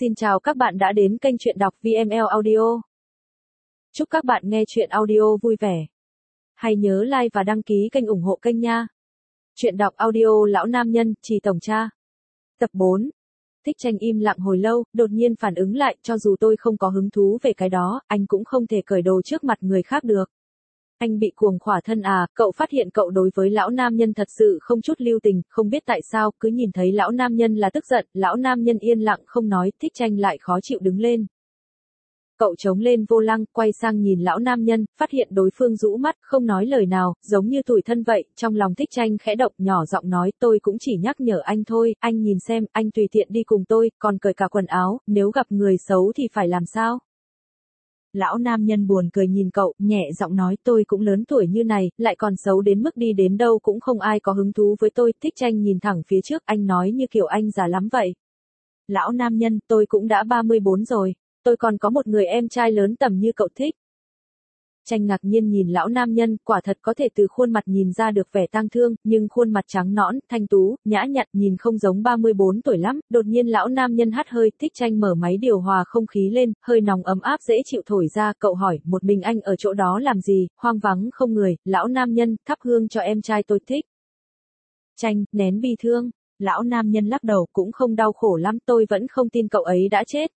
Xin chào các bạn đã đến kênh truyện đọc VML Audio. Chúc các bạn nghe truyện audio vui vẻ. Hãy nhớ like và đăng ký kênh ủng hộ kênh nha. Truyện đọc audio lão nam nhân, chỉ tổng cha. Tập 4. Thích tranh im lặng hồi lâu, đột nhiên phản ứng lại, cho dù tôi không có hứng thú về cái đó, anh cũng không thể cởi đồ trước mặt người khác được. Anh bị cuồng khỏa thân à, cậu phát hiện cậu đối với lão nam nhân thật sự không chút lưu tình, không biết tại sao, cứ nhìn thấy lão nam nhân là tức giận, lão nam nhân yên lặng không nói, thích tranh lại khó chịu đứng lên. Cậu chống lên vô lăng, quay sang nhìn lão nam nhân, phát hiện đối phương rũ mắt, không nói lời nào, giống như tuổi thân vậy, trong lòng thích tranh khẽ động, nhỏ giọng nói, tôi cũng chỉ nhắc nhở anh thôi, anh nhìn xem, anh tùy tiện đi cùng tôi, còn cởi cả quần áo, nếu gặp người xấu thì phải làm sao? Lão nam nhân buồn cười nhìn cậu, nhẹ giọng nói tôi cũng lớn tuổi như này, lại còn xấu đến mức đi đến đâu cũng không ai có hứng thú với tôi, thích tranh nhìn thẳng phía trước, anh nói như kiểu anh già lắm vậy. Lão nam nhân, tôi cũng đã 34 rồi, tôi còn có một người em trai lớn tầm như cậu thích. Tranh ngạc nhiên nhìn lão nam nhân, quả thật có thể từ khuôn mặt nhìn ra được vẻ tang thương, nhưng khuôn mặt trắng nõn, thanh tú, nhã nhặn, nhìn không giống 34 tuổi lắm. Đột nhiên lão nam nhân hắt hơi, thích tranh mở máy điều hòa không khí lên, hơi nóng ấm áp dễ chịu thổi ra, cậu hỏi, một mình anh ở chỗ đó làm gì, hoang vắng không người, lão nam nhân, thắp hương cho em trai tôi thích. Tranh, nén bi thương. Lão nam nhân lắc đầu, cũng không đau khổ lắm, tôi vẫn không tin cậu ấy đã chết.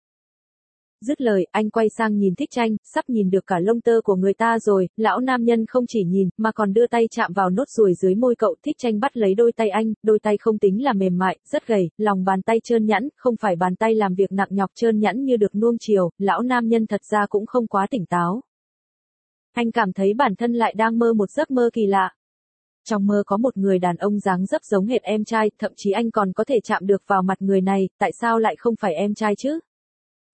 Dứt lời, anh quay sang nhìn thích tranh, sắp nhìn được cả lông tơ của người ta rồi, lão nam nhân không chỉ nhìn, mà còn đưa tay chạm vào nốt ruồi dưới môi cậu, thích tranh bắt lấy đôi tay anh, đôi tay không tính là mềm mại, rất gầy, lòng bàn tay trơn nhẵn, không phải bàn tay làm việc nặng nhọc trơn nhẵn như được nuông chiều, lão nam nhân thật ra cũng không quá tỉnh táo. Anh cảm thấy bản thân lại đang mơ một giấc mơ kỳ lạ. Trong mơ có một người đàn ông dáng dấp giống hệt em trai, thậm chí anh còn có thể chạm được vào mặt người này, tại sao lại không phải em trai chứ?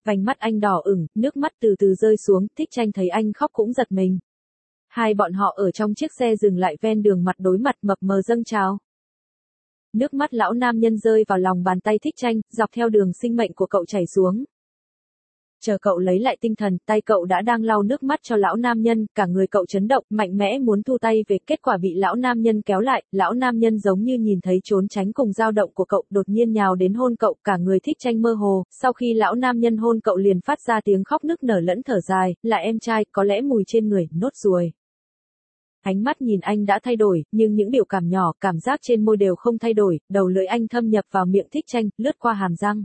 Vành mắt anh đỏ ửng, nước mắt từ từ rơi xuống, thích tranh thấy anh khóc cũng giật mình. Hai bọn họ ở trong chiếc xe dừng lại ven đường mặt đối mặt mập mờ dâng trào. Nước mắt lão nam nhân rơi vào lòng bàn tay thích tranh, dọc theo đường sinh mệnh của cậu chảy xuống. Chờ cậu lấy lại tinh thần, tay cậu đã đang lau nước mắt cho lão nam nhân, cả người cậu chấn động, mạnh mẽ muốn thu tay về, kết quả bị lão nam nhân kéo lại, lão nam nhân giống như nhìn thấy trốn tránh cùng dao động của cậu, đột nhiên nhào đến hôn cậu, cả người thích tranh mơ hồ, sau khi lão nam nhân hôn cậu liền phát ra tiếng khóc nức nở lẫn thở dài, là em trai, có lẽ mùi trên người, nốt ruồi. Ánh mắt nhìn anh đã thay đổi, nhưng những biểu cảm nhỏ, cảm giác trên môi đều không thay đổi, đầu lưỡi anh thâm nhập vào miệng thích tranh, lướt qua hàm răng.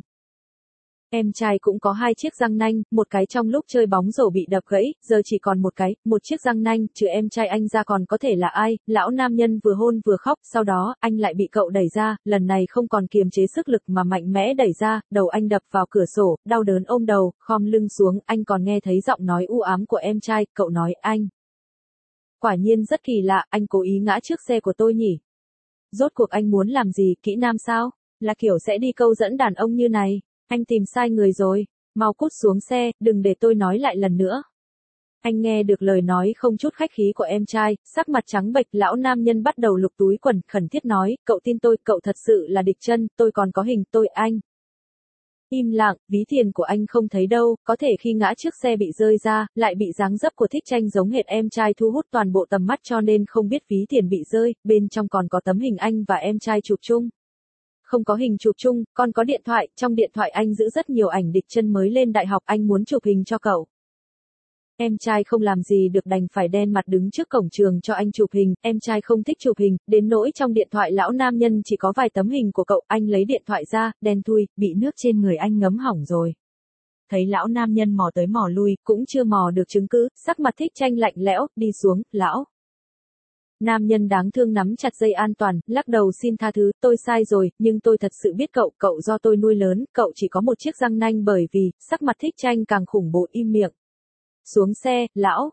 Em trai cũng có hai chiếc răng nanh, một cái trong lúc chơi bóng rổ bị đập gãy, giờ chỉ còn một cái, một chiếc răng nanh, trừ em trai anh ra còn có thể là ai, lão nam nhân vừa hôn vừa khóc, sau đó, anh lại bị cậu đẩy ra, lần này không còn kiềm chế sức lực mà mạnh mẽ đẩy ra, đầu anh đập vào cửa sổ, đau đớn ôm đầu, khom lưng xuống, anh còn nghe thấy giọng nói u ám của em trai, cậu nói, anh. Quả nhiên rất kỳ lạ, anh cố ý ngã trước xe của tôi nhỉ. Rốt cuộc anh muốn làm gì, kỹ nam sao? Là kiểu sẽ đi câu dẫn đàn ông như này. Anh tìm sai người rồi, mau cút xuống xe, đừng để tôi nói lại lần nữa. Anh nghe được lời nói không chút khách khí của em trai, sắc mặt trắng bệch, lão nam nhân bắt đầu lục túi quần, khẩn thiết nói, cậu tin tôi, cậu thật sự là địch chân, tôi còn có hình, tôi anh. Im lặng, ví tiền của anh không thấy đâu, có thể khi ngã chiếc xe bị rơi ra, lại bị dáng dấp của thích tranh giống hệt em trai thu hút toàn bộ tầm mắt cho nên không biết ví tiền bị rơi, bên trong còn có tấm hình anh và em trai chụp chung không có hình chụp chung, còn có điện thoại, trong điện thoại anh giữ rất nhiều ảnh địch chân mới lên đại học, anh muốn chụp hình cho cậu. Em trai không làm gì được đành phải đen mặt đứng trước cổng trường cho anh chụp hình, em trai không thích chụp hình, đến nỗi trong điện thoại lão nam nhân chỉ có vài tấm hình của cậu, anh lấy điện thoại ra, đen thui, bị nước trên người anh ngấm hỏng rồi. Thấy lão nam nhân mò tới mò lui, cũng chưa mò được chứng cứ, sắc mặt thích tranh lạnh lẽo, đi xuống, lão. Nam nhân đáng thương nắm chặt dây an toàn, lắc đầu xin tha thứ, tôi sai rồi, nhưng tôi thật sự biết cậu, cậu do tôi nuôi lớn, cậu chỉ có một chiếc răng nanh bởi vì, sắc mặt thích tranh càng khủng bố im miệng. Xuống xe, lão,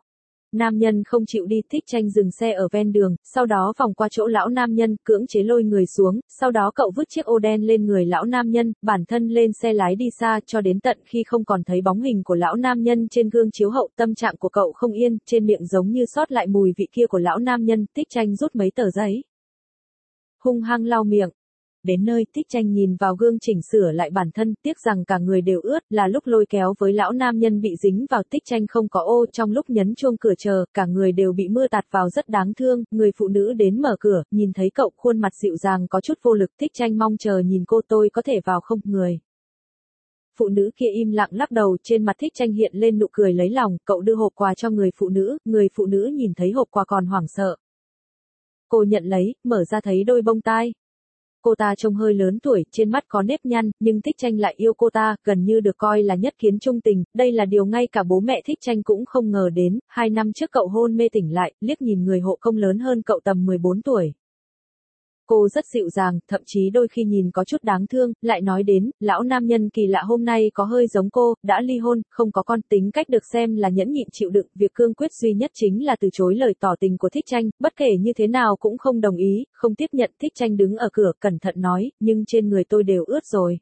Nam nhân không chịu đi thích tranh dừng xe ở ven đường, sau đó vòng qua chỗ lão nam nhân, cưỡng chế lôi người xuống, sau đó cậu vứt chiếc ô đen lên người lão nam nhân, bản thân lên xe lái đi xa cho đến tận khi không còn thấy bóng hình của lão nam nhân trên gương chiếu hậu tâm trạng của cậu không yên, trên miệng giống như sót lại mùi vị kia của lão nam nhân, thích tranh rút mấy tờ giấy. Hung hăng lau miệng, Đến nơi, thích tranh nhìn vào gương chỉnh sửa lại bản thân, tiếc rằng cả người đều ướt, là lúc lôi kéo với lão nam nhân bị dính vào tích tranh không có ô, trong lúc nhấn chuông cửa chờ, cả người đều bị mưa tạt vào rất đáng thương, người phụ nữ đến mở cửa, nhìn thấy cậu khuôn mặt dịu dàng có chút vô lực, thích tranh mong chờ nhìn cô tôi có thể vào không, người. Phụ nữ kia im lặng lắc đầu trên mặt thích tranh hiện lên nụ cười lấy lòng, cậu đưa hộp quà cho người phụ nữ, người phụ nữ nhìn thấy hộp quà còn hoảng sợ. Cô nhận lấy, mở ra thấy đôi bông tai. Cô ta trông hơi lớn tuổi, trên mắt có nếp nhăn, nhưng thích tranh lại yêu cô ta, gần như được coi là nhất kiến trung tình, đây là điều ngay cả bố mẹ thích tranh cũng không ngờ đến, hai năm trước cậu hôn mê tỉnh lại, liếc nhìn người hộ công lớn hơn cậu tầm 14 tuổi. Cô rất dịu dàng, thậm chí đôi khi nhìn có chút đáng thương, lại nói đến, lão nam nhân kỳ lạ hôm nay có hơi giống cô, đã ly hôn, không có con tính cách được xem là nhẫn nhịn chịu đựng, việc cương quyết duy nhất chính là từ chối lời tỏ tình của thích tranh, bất kể như thế nào cũng không đồng ý, không tiếp nhận thích tranh đứng ở cửa, cẩn thận nói, nhưng trên người tôi đều ướt rồi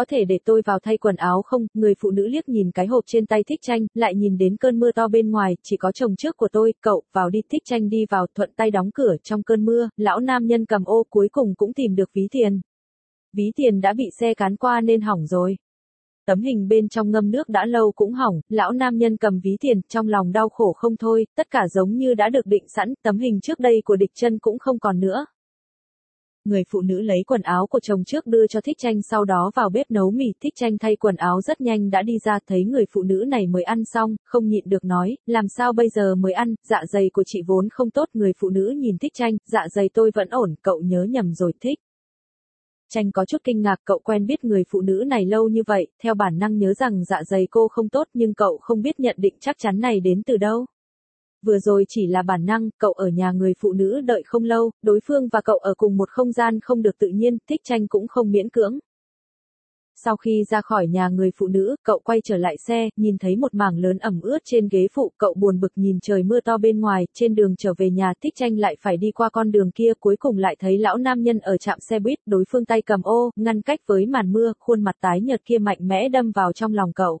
có thể để tôi vào thay quần áo không? Người phụ nữ liếc nhìn cái hộp trên tay thích tranh, lại nhìn đến cơn mưa to bên ngoài, chỉ có chồng trước của tôi, cậu, vào đi, thích tranh đi vào, thuận tay đóng cửa trong cơn mưa, lão nam nhân cầm ô cuối cùng cũng tìm được ví tiền. Ví tiền đã bị xe cán qua nên hỏng rồi. Tấm hình bên trong ngâm nước đã lâu cũng hỏng, lão nam nhân cầm ví tiền, trong lòng đau khổ không thôi, tất cả giống như đã được định sẵn, tấm hình trước đây của địch chân cũng không còn nữa. Người phụ nữ lấy quần áo của chồng trước đưa cho Thích Tranh sau đó vào bếp nấu mì. Thích Tranh thay quần áo rất nhanh đã đi ra thấy người phụ nữ này mới ăn xong, không nhịn được nói, làm sao bây giờ mới ăn, dạ dày của chị vốn không tốt. Người phụ nữ nhìn Thích Tranh, dạ dày tôi vẫn ổn, cậu nhớ nhầm rồi thích. Tranh có chút kinh ngạc cậu quen biết người phụ nữ này lâu như vậy, theo bản năng nhớ rằng dạ dày cô không tốt nhưng cậu không biết nhận định chắc chắn này đến từ đâu. Vừa rồi chỉ là bản năng, cậu ở nhà người phụ nữ đợi không lâu, đối phương và cậu ở cùng một không gian không được tự nhiên, thích tranh cũng không miễn cưỡng. Sau khi ra khỏi nhà người phụ nữ, cậu quay trở lại xe, nhìn thấy một mảng lớn ẩm ướt trên ghế phụ, cậu buồn bực nhìn trời mưa to bên ngoài, trên đường trở về nhà, thích tranh lại phải đi qua con đường kia, cuối cùng lại thấy lão nam nhân ở trạm xe buýt, đối phương tay cầm ô, ngăn cách với màn mưa, khuôn mặt tái nhợt kia mạnh mẽ đâm vào trong lòng cậu.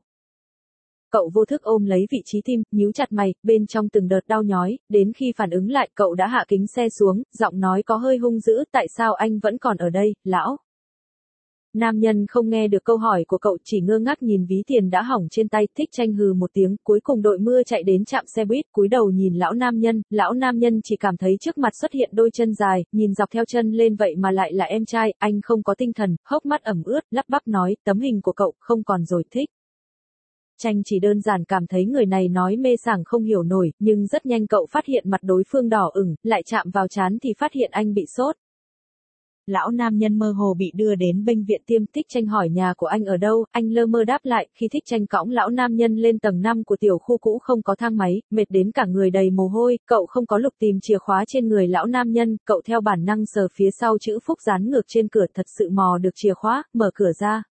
Cậu vô thức ôm lấy vị trí tim, nhíu chặt mày, bên trong từng đợt đau nhói, đến khi phản ứng lại, cậu đã hạ kính xe xuống, giọng nói có hơi hung dữ, tại sao anh vẫn còn ở đây, lão? Nam nhân không nghe được câu hỏi của cậu chỉ ngơ ngác nhìn ví tiền đã hỏng trên tay, thích tranh hừ một tiếng, cuối cùng đội mưa chạy đến chạm xe buýt, cúi đầu nhìn lão nam nhân, lão nam nhân chỉ cảm thấy trước mặt xuất hiện đôi chân dài, nhìn dọc theo chân lên vậy mà lại là em trai, anh không có tinh thần, hốc mắt ẩm ướt, lắp bắp nói, tấm hình của cậu không còn rồi thích. Tranh chỉ đơn giản cảm thấy người này nói mê sảng không hiểu nổi, nhưng rất nhanh cậu phát hiện mặt đối phương đỏ ửng, lại chạm vào chán thì phát hiện anh bị sốt. Lão nam nhân mơ hồ bị đưa đến bệnh viện tiêm thích tranh hỏi nhà của anh ở đâu, anh lơ mơ đáp lại, khi thích tranh cõng lão nam nhân lên tầng 5 của tiểu khu cũ không có thang máy, mệt đến cả người đầy mồ hôi, cậu không có lục tìm chìa khóa trên người lão nam nhân, cậu theo bản năng sờ phía sau chữ phúc dán ngược trên cửa thật sự mò được chìa khóa, mở cửa ra.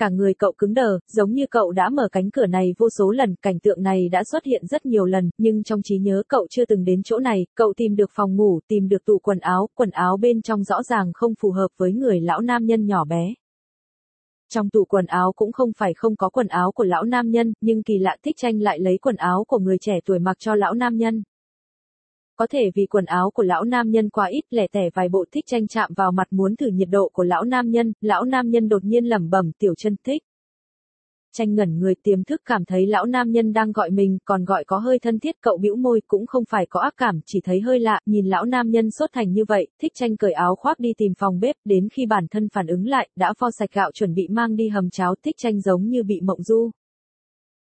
Cả người cậu cứng đờ, giống như cậu đã mở cánh cửa này vô số lần, cảnh tượng này đã xuất hiện rất nhiều lần, nhưng trong trí nhớ cậu chưa từng đến chỗ này, cậu tìm được phòng ngủ, tìm được tủ quần áo, quần áo bên trong rõ ràng không phù hợp với người lão nam nhân nhỏ bé. Trong tủ quần áo cũng không phải không có quần áo của lão nam nhân, nhưng kỳ lạ thích tranh lại lấy quần áo của người trẻ tuổi mặc cho lão nam nhân. Có thể vì quần áo của lão nam nhân quá ít, lẻ tẻ vài bộ thích tranh chạm vào mặt muốn thử nhiệt độ của lão nam nhân, lão nam nhân đột nhiên lẩm bẩm tiểu chân thích. Tranh ngẩn người tiềm thức cảm thấy lão nam nhân đang gọi mình, còn gọi có hơi thân thiết cậu bĩu môi cũng không phải có ác cảm, chỉ thấy hơi lạ, nhìn lão nam nhân sốt thành như vậy, thích tranh cởi áo khoác đi tìm phòng bếp, đến khi bản thân phản ứng lại, đã pho sạch gạo chuẩn bị mang đi hầm cháo, thích tranh giống như bị mộng du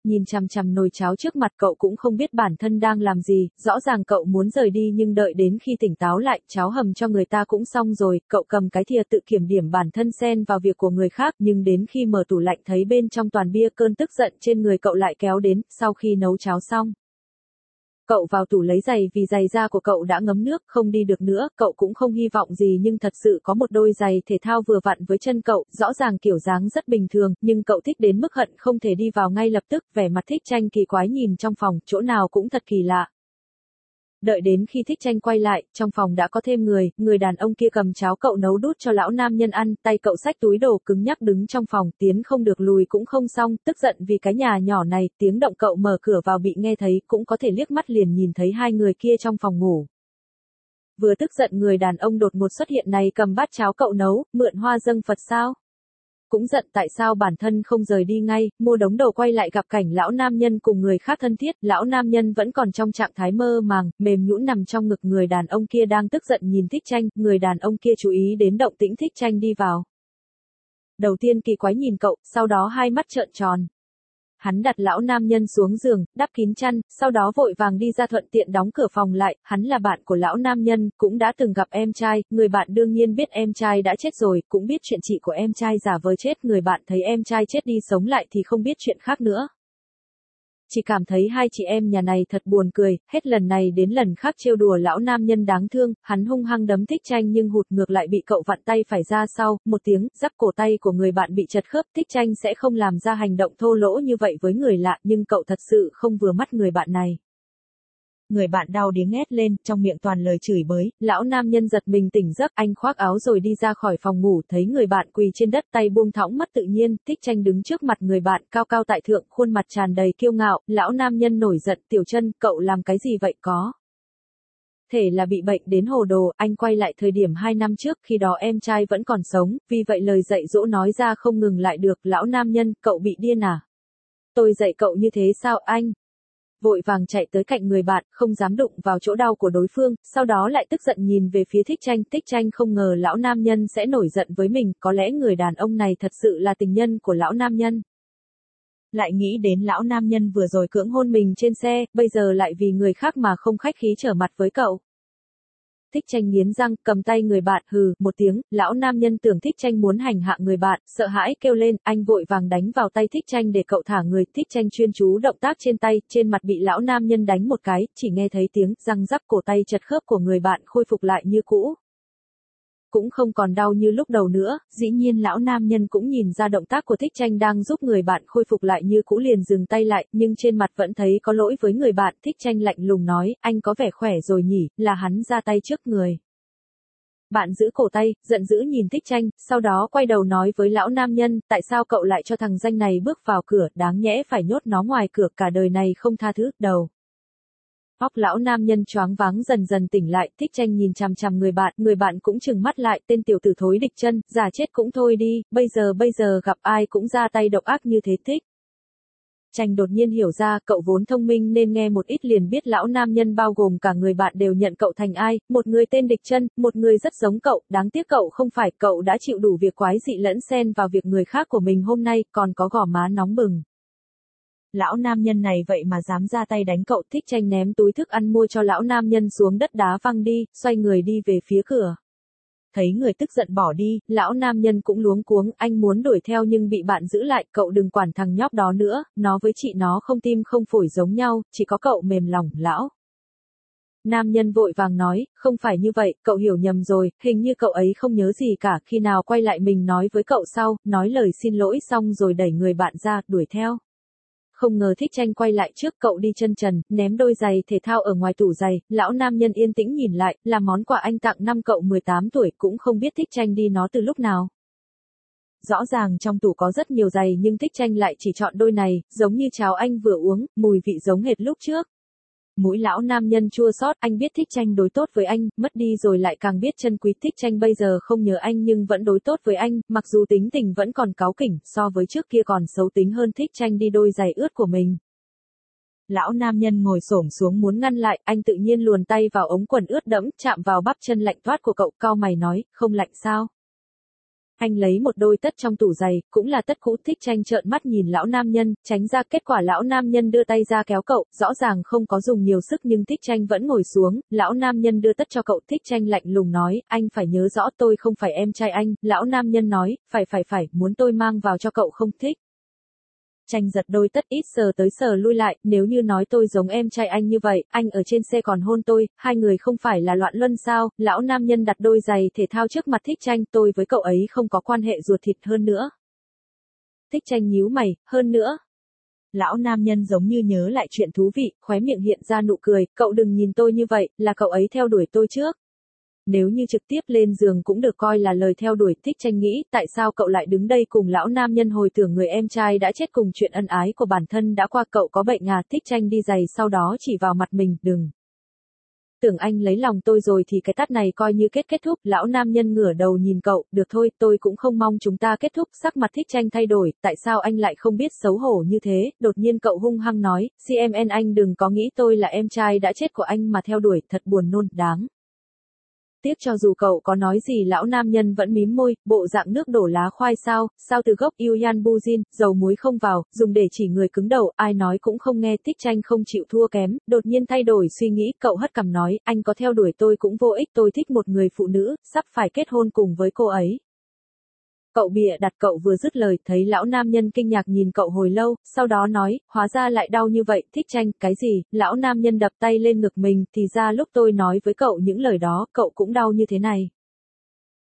nhìn chằm chằm nồi cháo trước mặt cậu cũng không biết bản thân đang làm gì, rõ ràng cậu muốn rời đi nhưng đợi đến khi tỉnh táo lại, cháo hầm cho người ta cũng xong rồi, cậu cầm cái thìa tự kiểm điểm bản thân xen vào việc của người khác, nhưng đến khi mở tủ lạnh thấy bên trong toàn bia cơn tức giận trên người cậu lại kéo đến, sau khi nấu cháo xong. Cậu vào tủ lấy giày vì giày da của cậu đã ngấm nước, không đi được nữa, cậu cũng không hy vọng gì nhưng thật sự có một đôi giày thể thao vừa vặn với chân cậu, rõ ràng kiểu dáng rất bình thường, nhưng cậu thích đến mức hận không thể đi vào ngay lập tức, vẻ mặt thích tranh kỳ quái nhìn trong phòng, chỗ nào cũng thật kỳ lạ. Đợi đến khi thích tranh quay lại, trong phòng đã có thêm người, người đàn ông kia cầm cháo cậu nấu đút cho lão nam nhân ăn, tay cậu xách túi đồ cứng nhắc đứng trong phòng, tiến không được lùi cũng không xong, tức giận vì cái nhà nhỏ này, tiếng động cậu mở cửa vào bị nghe thấy, cũng có thể liếc mắt liền nhìn thấy hai người kia trong phòng ngủ. Vừa tức giận người đàn ông đột ngột xuất hiện này cầm bát cháo cậu nấu, mượn hoa dâng Phật sao? Cũng giận tại sao bản thân không rời đi ngay, mua đống đầu quay lại gặp cảnh lão nam nhân cùng người khác thân thiết, lão nam nhân vẫn còn trong trạng thái mơ màng, mềm nhũn nằm trong ngực người đàn ông kia đang tức giận nhìn thích tranh, người đàn ông kia chú ý đến động tĩnh thích tranh đi vào. đầu tiên kỳ quái nhìn cậu, sau đó hai mắt trợn tròn. Hắn đặt lão nam nhân xuống giường, đắp kín chăn, sau đó vội vàng đi ra thuận tiện đóng cửa phòng lại, hắn là bạn của lão nam nhân, cũng đã từng gặp em trai, người bạn đương nhiên biết em trai đã chết rồi, cũng biết chuyện chị của em trai giả vờ chết, người bạn thấy em trai chết đi sống lại thì không biết chuyện khác nữa chỉ cảm thấy hai chị em nhà này thật buồn cười, hết lần này đến lần khác trêu đùa lão nam nhân đáng thương, hắn hung hăng đấm thích tranh nhưng hụt ngược lại bị cậu vặn tay phải ra sau, một tiếng, giáp cổ tay của người bạn bị chật khớp, thích tranh sẽ không làm ra hành động thô lỗ như vậy với người lạ nhưng cậu thật sự không vừa mắt người bạn này người bạn đau điếng ngét lên, trong miệng toàn lời chửi bới, lão nam nhân giật mình tỉnh giấc, anh khoác áo rồi đi ra khỏi phòng ngủ, thấy người bạn quỳ trên đất tay buông thõng mắt tự nhiên, thích tranh đứng trước mặt người bạn, cao cao tại thượng, khuôn mặt tràn đầy kiêu ngạo, lão nam nhân nổi giận, tiểu chân, cậu làm cái gì vậy có? thể là bị bệnh đến hồ đồ, anh quay lại thời điểm 2 năm trước khi đó em trai vẫn còn sống, vì vậy lời dạy dỗ nói ra không ngừng lại được, lão nam nhân, cậu bị điên à? Tôi dạy cậu như thế sao anh? Vội vàng chạy tới cạnh người bạn, không dám đụng vào chỗ đau của đối phương, sau đó lại tức giận nhìn về phía thích tranh, thích tranh không ngờ lão nam nhân sẽ nổi giận với mình, có lẽ người đàn ông này thật sự là tình nhân của lão nam nhân. Lại nghĩ đến lão nam nhân vừa rồi cưỡng hôn mình trên xe, bây giờ lại vì người khác mà không khách khí trở mặt với cậu. Thích tranh nghiến răng, cầm tay người bạn, hừ, một tiếng, lão nam nhân tưởng thích tranh muốn hành hạ người bạn, sợ hãi kêu lên, anh vội vàng đánh vào tay thích tranh để cậu thả người, thích tranh chuyên chú động tác trên tay, trên mặt bị lão nam nhân đánh một cái, chỉ nghe thấy tiếng răng rắc cổ tay chật khớp của người bạn khôi phục lại như cũ cũng không còn đau như lúc đầu nữa, dĩ nhiên lão nam nhân cũng nhìn ra động tác của thích tranh đang giúp người bạn khôi phục lại như cũ liền dừng tay lại, nhưng trên mặt vẫn thấy có lỗi với người bạn, thích tranh lạnh lùng nói, anh có vẻ khỏe rồi nhỉ, là hắn ra tay trước người. Bạn giữ cổ tay, giận dữ nhìn thích tranh, sau đó quay đầu nói với lão nam nhân, tại sao cậu lại cho thằng danh này bước vào cửa, đáng nhẽ phải nhốt nó ngoài cửa cả đời này không tha thứ, đầu. Óc lão nam nhân choáng váng dần dần tỉnh lại, thích tranh nhìn chằm chằm người bạn, người bạn cũng chừng mắt lại, tên tiểu tử thối địch chân, giả chết cũng thôi đi, bây giờ bây giờ gặp ai cũng ra tay độc ác như thế thích. Tranh đột nhiên hiểu ra, cậu vốn thông minh nên nghe một ít liền biết lão nam nhân bao gồm cả người bạn đều nhận cậu thành ai, một người tên địch chân, một người rất giống cậu, đáng tiếc cậu không phải, cậu đã chịu đủ việc quái dị lẫn xen vào việc người khác của mình hôm nay, còn có gò má nóng bừng. Lão nam nhân này vậy mà dám ra tay đánh cậu thích tranh ném túi thức ăn mua cho lão nam nhân xuống đất đá văng đi, xoay người đi về phía cửa. Thấy người tức giận bỏ đi, lão nam nhân cũng luống cuống, anh muốn đuổi theo nhưng bị bạn giữ lại, cậu đừng quản thằng nhóc đó nữa, nó với chị nó không tim không phổi giống nhau, chỉ có cậu mềm lòng, lão. Nam nhân vội vàng nói, không phải như vậy, cậu hiểu nhầm rồi, hình như cậu ấy không nhớ gì cả, khi nào quay lại mình nói với cậu sau, nói lời xin lỗi xong rồi đẩy người bạn ra, đuổi theo không ngờ thích tranh quay lại trước cậu đi chân trần, ném đôi giày thể thao ở ngoài tủ giày, lão nam nhân yên tĩnh nhìn lại, là món quà anh tặng năm cậu 18 tuổi cũng không biết thích tranh đi nó từ lúc nào. Rõ ràng trong tủ có rất nhiều giày nhưng thích tranh lại chỉ chọn đôi này, giống như cháo anh vừa uống, mùi vị giống hệt lúc trước. Mũi lão nam nhân chua xót, anh biết thích tranh đối tốt với anh, mất đi rồi lại càng biết chân quý thích tranh bây giờ không nhớ anh nhưng vẫn đối tốt với anh, mặc dù tính tình vẫn còn cáu kỉnh, so với trước kia còn xấu tính hơn thích tranh đi đôi giày ướt của mình. Lão nam nhân ngồi xổm xuống muốn ngăn lại, anh tự nhiên luồn tay vào ống quần ướt đẫm, chạm vào bắp chân lạnh thoát của cậu, cao mày nói, không lạnh sao? Anh lấy một đôi tất trong tủ giày, cũng là tất cũ thích tranh trợn mắt nhìn lão nam nhân, tránh ra kết quả lão nam nhân đưa tay ra kéo cậu, rõ ràng không có dùng nhiều sức nhưng thích tranh vẫn ngồi xuống, lão nam nhân đưa tất cho cậu thích tranh lạnh lùng nói, anh phải nhớ rõ tôi không phải em trai anh, lão nam nhân nói, phải phải phải, muốn tôi mang vào cho cậu không thích. Tranh giật đôi tất ít sờ tới sờ lui lại, nếu như nói tôi giống em trai anh như vậy, anh ở trên xe còn hôn tôi, hai người không phải là loạn luân sao, lão nam nhân đặt đôi giày thể thao trước mặt thích tranh, tôi với cậu ấy không có quan hệ ruột thịt hơn nữa. Thích tranh nhíu mày, hơn nữa. Lão nam nhân giống như nhớ lại chuyện thú vị, khóe miệng hiện ra nụ cười, cậu đừng nhìn tôi như vậy, là cậu ấy theo đuổi tôi trước. Nếu như trực tiếp lên giường cũng được coi là lời theo đuổi thích tranh nghĩ, tại sao cậu lại đứng đây cùng lão nam nhân hồi tưởng người em trai đã chết cùng chuyện ân ái của bản thân đã qua cậu có bệnh à thích tranh đi giày sau đó chỉ vào mặt mình, đừng. Tưởng anh lấy lòng tôi rồi thì cái tắt này coi như kết kết thúc, lão nam nhân ngửa đầu nhìn cậu, được thôi, tôi cũng không mong chúng ta kết thúc, sắc mặt thích tranh thay đổi, tại sao anh lại không biết xấu hổ như thế, đột nhiên cậu hung hăng nói, CMN anh đừng có nghĩ tôi là em trai đã chết của anh mà theo đuổi, thật buồn nôn, đáng. Tiếc cho dù cậu có nói gì lão nam nhân vẫn mím môi, bộ dạng nước đổ lá khoai sao, sao từ gốc yêu yan bujin dầu muối không vào, dùng để chỉ người cứng đầu, ai nói cũng không nghe thích tranh không chịu thua kém, đột nhiên thay đổi suy nghĩ, cậu hất cằm nói, anh có theo đuổi tôi cũng vô ích, tôi thích một người phụ nữ, sắp phải kết hôn cùng với cô ấy. Cậu bịa đặt cậu vừa dứt lời, thấy lão nam nhân kinh ngạc nhìn cậu hồi lâu, sau đó nói, hóa ra lại đau như vậy, thích tranh, cái gì, lão nam nhân đập tay lên ngực mình, thì ra lúc tôi nói với cậu những lời đó, cậu cũng đau như thế này.